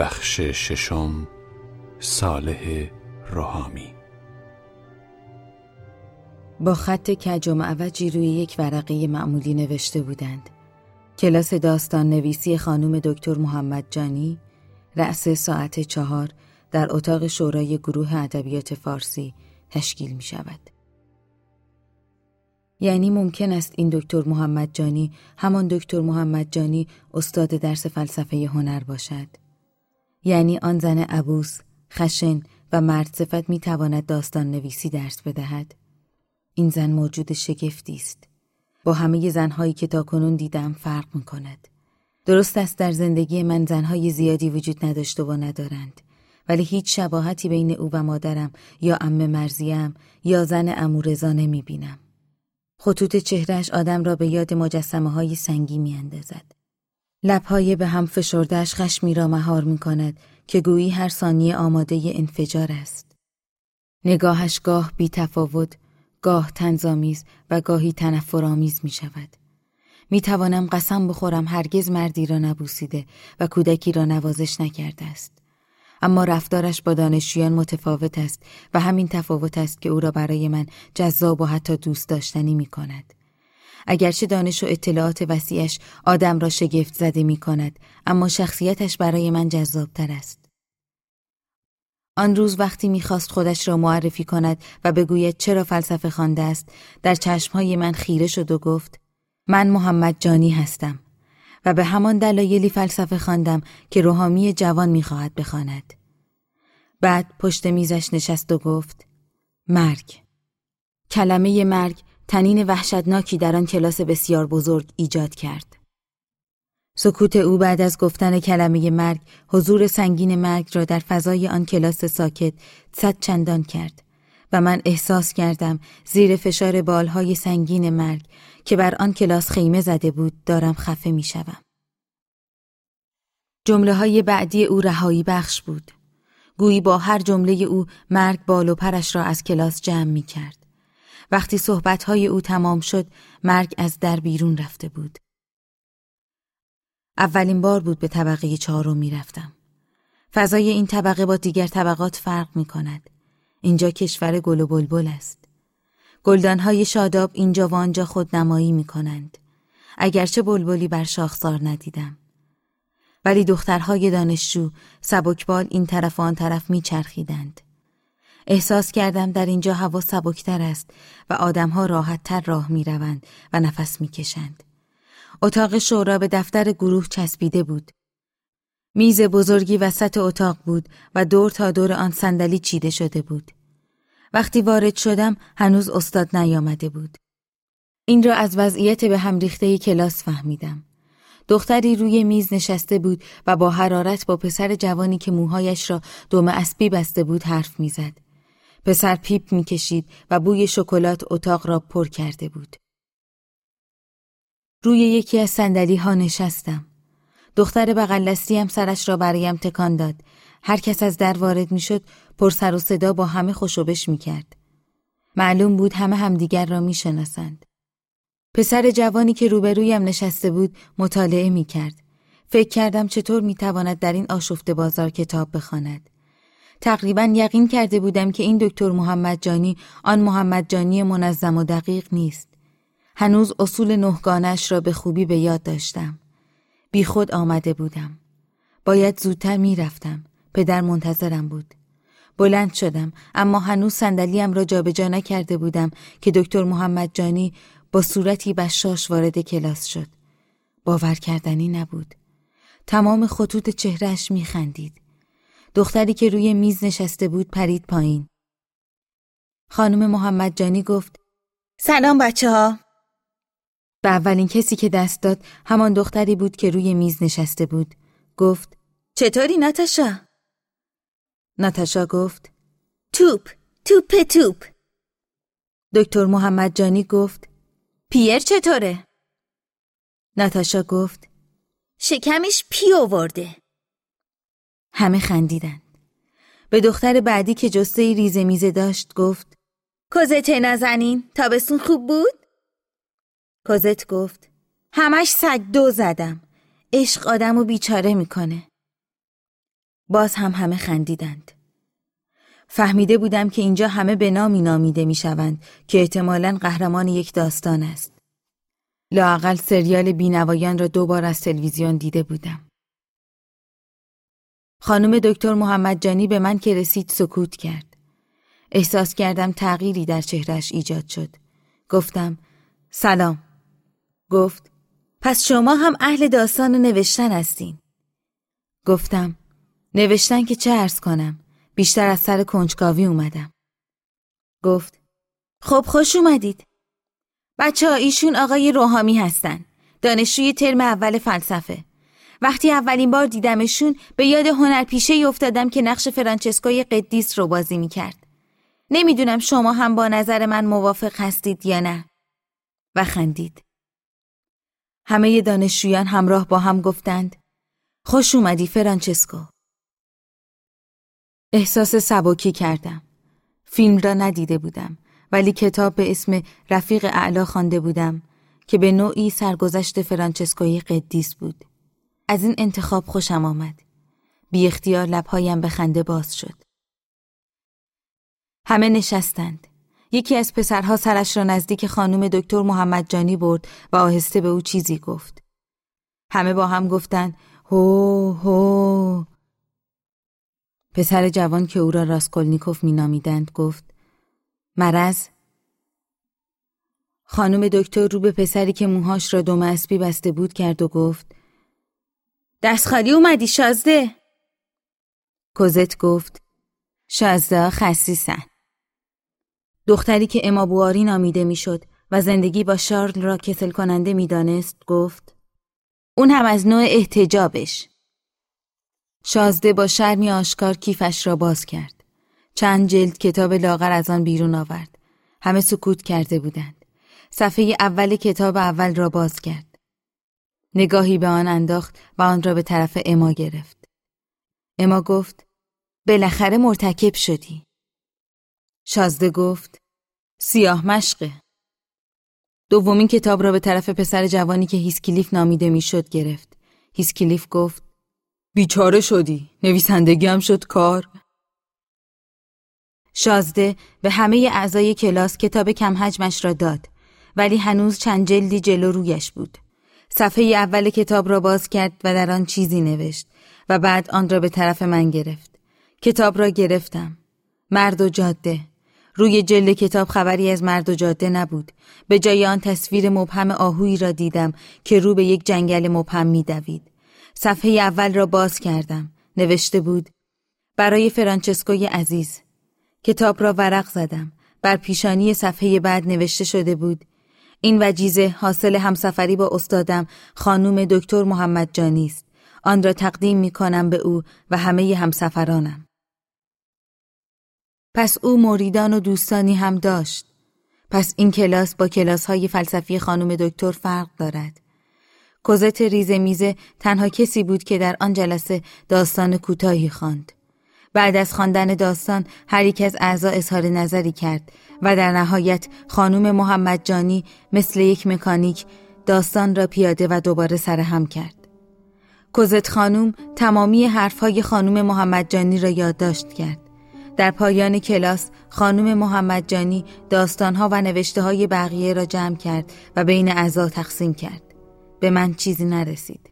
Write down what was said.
بخش ششم صالح روحامی با خط کج و معوجی روی یک ورقه معمولی نوشته بودند کلاس داستان نویسی خانم دکتر محمد جانی رأس ساعت چهار در اتاق شورای گروه ادبیات فارسی تشکیل می شود. یعنی ممکن است این دکتر محمد جانی همان دکتر محمد جانی استاد درس فلسفه هنر باشد. یعنی آن زن عبوس، خشن و مرد صفت می تواند داستان نویسی درس بدهد. این زن موجود شگفتی است. با همه زنهایی که تا کنون دیدم فرق می کند. درست است در زندگی من زنهای زیادی وجود نداشته و ندارند. ولی هیچ شباهتی بین او و مادرم یا ام مرزیم یا زن امورزا نمی بینم. خطوط چهرش آدم را به یاد مجسمه های سنگی می اندازد. لبهای به هم فشردهش خشمی را مهار می کند که گویی هر ثانیه آماده انفجار است. نگاهش گاه بی تفاوت، گاه تنظامیز و گاهی تنفرآمیز می شود. می توانم قسم بخورم هرگز مردی را نبوسیده و کودکی را نوازش نکرده است. اما رفتارش با دانشجویان متفاوت است و همین تفاوت است که او را برای من جذاب و حتی دوست داشتنی می کند. اگرچه دانش و اطلاعات وسیعش آدم را شگفت زده می کند اما شخصیتش برای من جذابتر است. آن روز وقتی می‌خواست خودش را معرفی کند و بگوید چرا فلسفه خوانده است در چشمهای من خیره شد و گفت من محمد جانی هستم و به همان دلایلی فلسفه خواندم که روحامی جوان می‌خواهد بخواند. بعد پشت میزش نشست و گفت مرگ کلمه مرگ تنین وحشتناکی در آن کلاس بسیار بزرگ ایجاد کرد. سکوت او بعد از گفتن کلمه مرگ حضور سنگین مرگ را در فضای آن کلاس ساکت صد چندان کرد و من احساس کردم زیر فشار بالهای سنگین مرگ که بر آن کلاس خیمه زده بود دارم خفه می شوم. جمله های بعدی او رهایی بخش بود. گویی با هر جمله او مرگ بال و پرش را از کلاس جمع می کرد. وقتی صحبتهای او تمام شد مرگ از در بیرون رفته بود. اولین بار بود به طبقه چهارم می رفتم. فضای این طبقه با دیگر طبقات فرق می کند. اینجا کشور گل و بلبل است. گلدانهای شاداب اینجا و آنجا خود نمایی می کنند. اگرچه بلبلی بر شاخسار ندیدم. ولی دخترهای دانشجو سبکبال این طرف و آن طرف می چرخیدند. احساس کردم در اینجا هوا سبکتر است و آدمها راحت تر راه می روند و نفس می کشند. اتاق شورا به دفتر گروه چسبیده بود. میز بزرگی وسط اتاق بود و دور تا دور آن صندلی چیده شده بود. وقتی وارد شدم هنوز استاد نیامده بود. این را از وضعیت به هم ریخته کلاس فهمیدم. دختری روی میز نشسته بود و با حرارت با پسر جوانی که موهایش را دوم اسبی بسته بود حرف می‌زد. پسر پیپ می‌کشید و بوی شکلات اتاق را پر کرده بود. روی یکی از سندلی ها نشستم. دختر بغل هم سرش را برایم تکان داد. هر کس از در وارد می‌شد پر سر و صدا با همه خوشوبش می‌کرد. معلوم بود همه همدیگر را می‌شناسند. پسر جوانی که روبرویم نشسته بود مطالعه می‌کرد. فکر کردم چطور می‌تواند در این آشفته بازار کتاب بخواند. تقریبا یقین کرده بودم که این دکتر محمد جانی آن محمد جانی منظم و دقیق نیست. هنوز اصول نهگانش را به خوبی به یاد داشتم. بی خود آمده بودم. باید زودتر می‌رفتم. پدر منتظرم بود. بلند شدم اما هنوز صندلیم را جابجا نکرده بودم که دکتر محمد جانی با صورتی بشاش وارد کلاس شد. باور کردنی نبود. تمام خطوط چهرهش میخندید. دختری که روی میز نشسته بود پرید پایین. خانم محمد جانی گفت سلام بچه ها. به اولین کسی که دست داد همان دختری بود که روی میز نشسته بود. گفت چطوری ناتاشا؟ ناتاشا گفت توپ توپ توپ دکتر محمد جانی گفت پیر چطوره؟ ناتاشا گفت شکمش پی آورده همه خندیدند به دختر بعدی که جسته ریزه میزه داشت گفت کوزت نزنین تابستون خوب بود؟ کوزت گفت همش سگ دو زدم عشق آدم و بیچاره می‌کنه باز هم همه خندیدند. فهمیده بودم که اینجا همه به نامی نامیده می شوند که احتمالا قهرمان یک داستان است. لاقل سریال بینوایان را دو بار از تلویزیون دیده بودم. خانم دکتر محمد جانی به من که رسید سکوت کرد. احساس کردم تغییری در چهرش ایجاد شد. گفتم سلام. گفت پس شما هم اهل داستان نوشتن هستین. گفتم نوشتن که چه ارز کنم بیشتر از سر کنجکاوی اومدم گفت خب خوش اومدید بچه ها ایشون آقای روحامی هستن دانشجوی ترم اول فلسفه وقتی اولین بار دیدمشون به یاد هنرپیشه افتادم که نقش فرانچسکوی قدیس رو بازی می‌کرد نمی‌دونم شما هم با نظر من موافق هستید یا نه و خندید همه دانشجویان همراه با هم گفتند خوش اومدی فرانچسکو احساس سبکی کردم. فیلم را ندیده بودم ولی کتاب به اسم رفیق اعلا خوانده بودم که به نوعی سرگذشت فرانچسکوی قدیس بود. از این انتخاب خوشم آمد. بی اختیار لبهایم به خنده باز شد. همه نشستند. یکی از پسرها سرش را نزدیک خانم دکتر محمد جانی برد و آهسته به او چیزی گفت. همه با هم گفتند هو هو پسر جوان که او را راسکولنیکوف مینامیدند گفت مرز خانم دکتر رو به پسری که موهاش را دم اسبی بسته بود کرد و گفت دست خالی اومدی شازده کوزت گفت شازده خسیسن دختری که اما بواری نامیده می‌شد و زندگی با شارل را کسل کننده می‌دانست گفت اون هم از نوع احتجابش شازده با شرمی آشکار کیفش را باز کرد. چند جلد کتاب لاغر از آن بیرون آورد. همه سکوت کرده بودند. صفحه اول کتاب اول را باز کرد. نگاهی به آن انداخت و آن را به طرف اما گرفت. اما گفت بالاخره مرتکب شدی. شازده گفت سیاه مشقه. دومین کتاب را به طرف پسر جوانی که هیسکلیف نامیده می‌شد گرفت. هیسکلیف گفت بیچاره شدی نویسندگی هم شد کار شازده به همه اعضای کلاس کتاب کم حجمش را داد ولی هنوز چند جلدی جلو رویش بود صفحه اول کتاب را باز کرد و در آن چیزی نوشت و بعد آن را به طرف من گرفت کتاب را گرفتم مرد و جاده روی جلد کتاب خبری از مرد و جاده نبود به جای آن تصویر مبهم آهویی را دیدم که رو به یک جنگل مبهم میدوید صفحه اول را باز کردم. نوشته بود برای فرانچسکوی عزیز. کتاب را ورق زدم. بر پیشانی صفحه بعد نوشته شده بود این وجیزه حاصل همسفری با استادم خانوم دکتر محمد جانی است. آن را تقدیم می کنم به او و همه همسفرانم. پس او مریدان و دوستانی هم داشت. پس این کلاس با کلاس های فلسفی خانم دکتر فرق دارد. کوزت ریزه میزه تنها کسی بود که در آن جلسه داستان کوتاهی خواند. بعد از خواندن داستان هر یک از اعضا اظهار نظری کرد و در نهایت خانوم محمد جانی مثل یک مکانیک داستان را پیاده و دوباره سرهم کرد. کوزت خانوم تمامی حرفهای خانوم محمد جانی را یادداشت کرد. در پایان کلاس خانوم محمد جانی داستانها و نوشته های بقیه را جمع کرد و بین اعضا تقسیم کرد. به من چیزی نرسید.